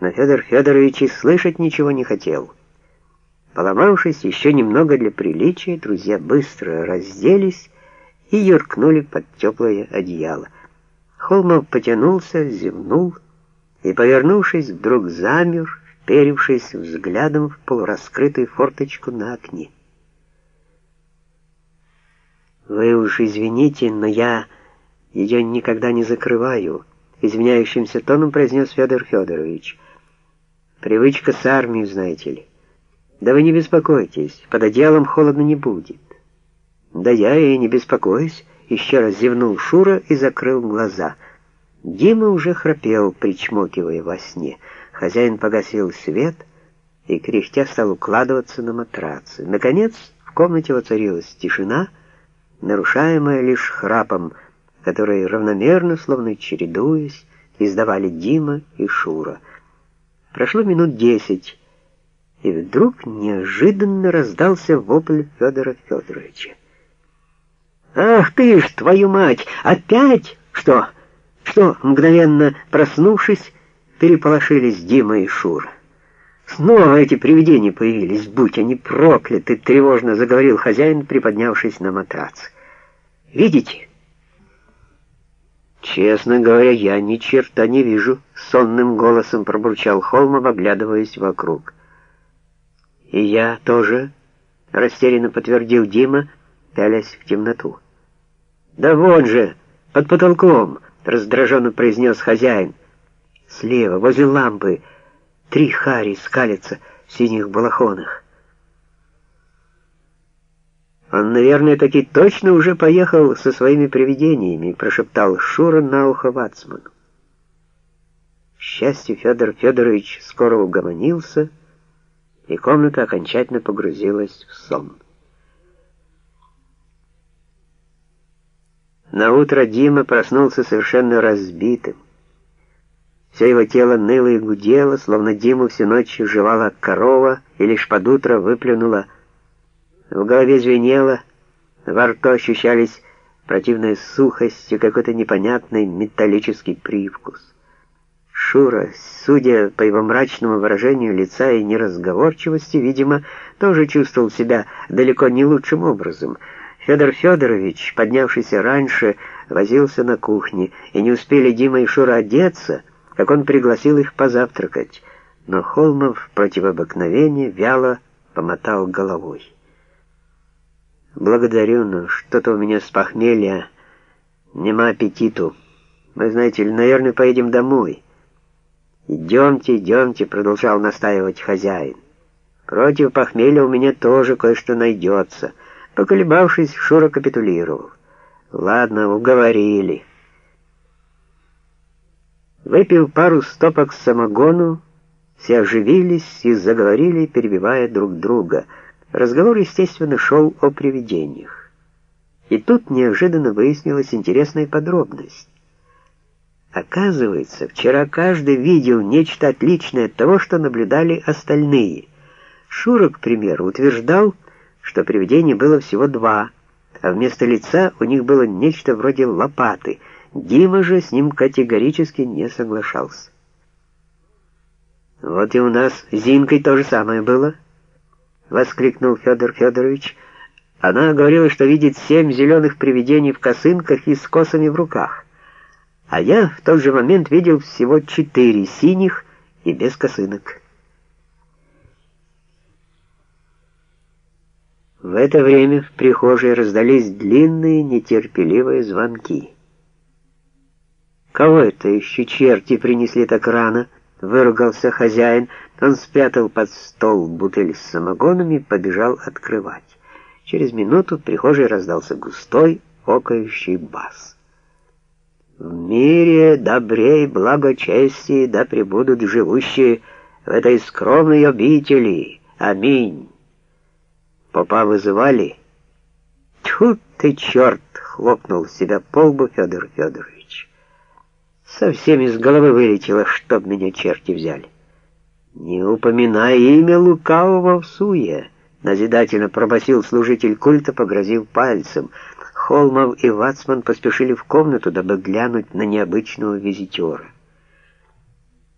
Но Федор Федорович и слышать ничего не хотел. Поломавшись еще немного для приличия, друзья быстро разделись и юркнули под теплое одеяло. Холмов потянулся, зевнул и, повернувшись, вдруг замер, вперившись взглядом в полураскрытую форточку на окне. «Вы уж извините, но я ее никогда не закрываю», — извиняющимся тоном произнес Федор Федорович. «Привычка с армией, знаете ли. Да вы не беспокойтесь, под одеялом холодно не будет». «Да я и не беспокоюсь», — еще раз зевнул Шура и закрыл глаза. Дима уже храпел, причмокивая во сне. Хозяин погасил свет и, кряхтя, стал укладываться на матрацы. Наконец, в комнате воцарилась тишина, нарушаемая лишь храпом, который равномерно, словно чередуясь, издавали Дима и Шура. Прошло минут десять, и вдруг неожиданно раздался вопль Федора Федоровича. «Ах ты ж, твою мать! Опять? Что? Что?» Мгновенно проснувшись, переполошились Дима и Шура. «Снова эти привидения появились, будь они прокляты!» — тревожно заговорил хозяин, приподнявшись на матрац. «Видите?» «Честно говоря, я ни черта не вижу», — сонным голосом пробурчал Холмов, оглядываясь вокруг. «И я тоже», — растерянно подтвердил Дима, пялясь в темноту. «Да вот же, под потолком», — раздраженно произнес хозяин. «Слева, возле лампы». Три хари скалятся в синих балахонах. «Он, наверное, таки точно уже поехал со своими привидениями», прошептал Шура на ухо Вацману. К счастью, Федор Федорович скоро угомонился, и комната окончательно погрузилась в сон. На утро Дима проснулся совершенно разбитым. Все его тело ныло и гудело, словно Диму всю ночь жевала корова и лишь под утро выплюнула. В голове звенело, во рту ощущались противная сухость и какой-то непонятный металлический привкус. Шура, судя по его мрачному выражению лица и неразговорчивости, видимо, тоже чувствовал себя далеко не лучшим образом. Федор Федорович, поднявшийся раньше, возился на кухне, и не успели Дима и Шура одеться, как он пригласил их позавтракать, но Холмов против обыкновения вяло помотал головой. «Благодарю, но что-то у меня с похмелья, нема аппетиту. Мы, знаете ли, наверное, поедем домой». «Идемте, идемте», — продолжал настаивать хозяин. «Против похмелья у меня тоже кое-что найдется». Поколебавшись, Шура капитулировал. «Ладно, уговорили». Выпив пару стопок самогону, все оживились и заговорили, перебивая друг друга. Разговор, естественно, шел о привидениях. И тут неожиданно выяснилась интересная подробность. Оказывается, вчера каждый видел нечто отличное от того, что наблюдали остальные. Шура, к примеру, утверждал, что привидений было всего два, а вместо лица у них было нечто вроде лопаты — Дима же с ним категорически не соглашался. «Вот и у нас с Зинкой то же самое было», — воскликнул Федор Федорович. «Она говорила, что видит семь зеленых привидений в косынках и с косами в руках, а я в тот же момент видел всего четыре синих и без косынок». В это время в прихожей раздались длинные нетерпеливые звонки. «Кого это еще черти принесли так рано?» — выругался хозяин. Он спрятал под стол бутыль с самогоном и побежал открывать. Через минуту в прихожей раздался густой, окающий бас. «В мире добрей благочестии да пребудут живущие в этой скромной обители. Аминь!» Попа вызывали. «Тьфу ты, черт!» — хлопнул себя по лбу Федор Федорович. Совсем из головы вылетело, чтоб меня черти взяли. Не упоминай имя лукавого в суе, назидательно пробасил служитель культа, погрозив пальцем. Холмов и Вацман поспешили в комнату, дабы глянуть на необычного визитера.